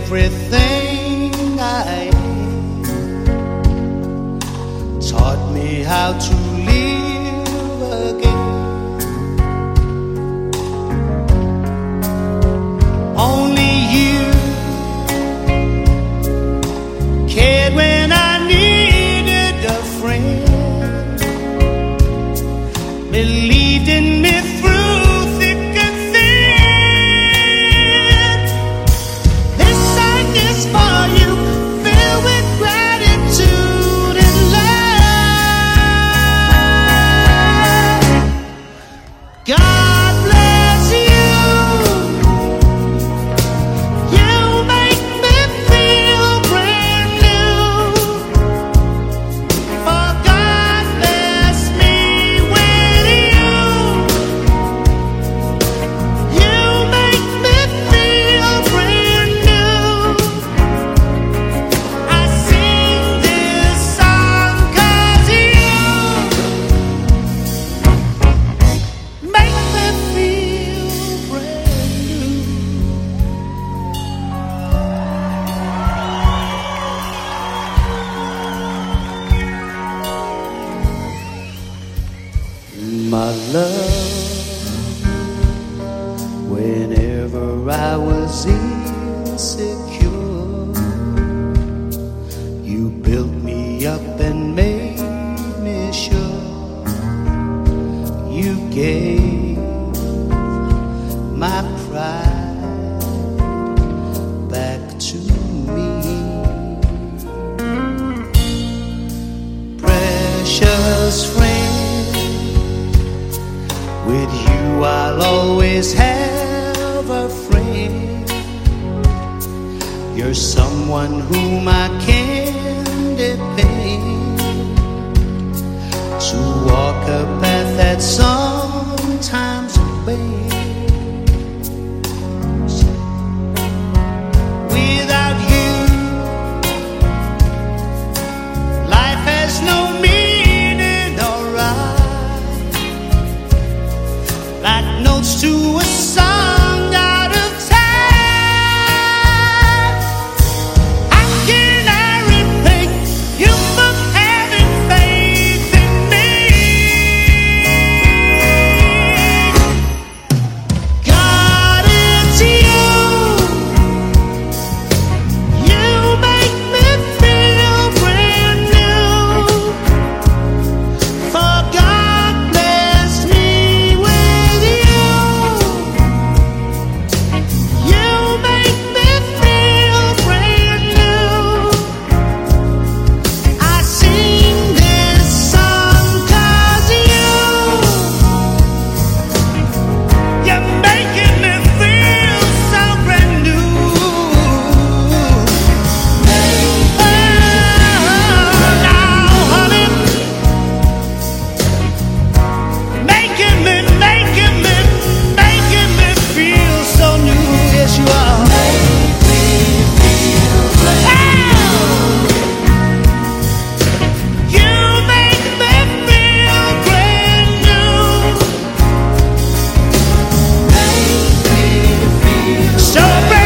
everything I am, taught me how to live again. Only you My love, whenever I was insecure, you built me up and made me sure. You gave my pride back to me. Precious friend. With you, I'll always have a friend. You're someone whom I can depend to walk a path that's sometimes Alabama.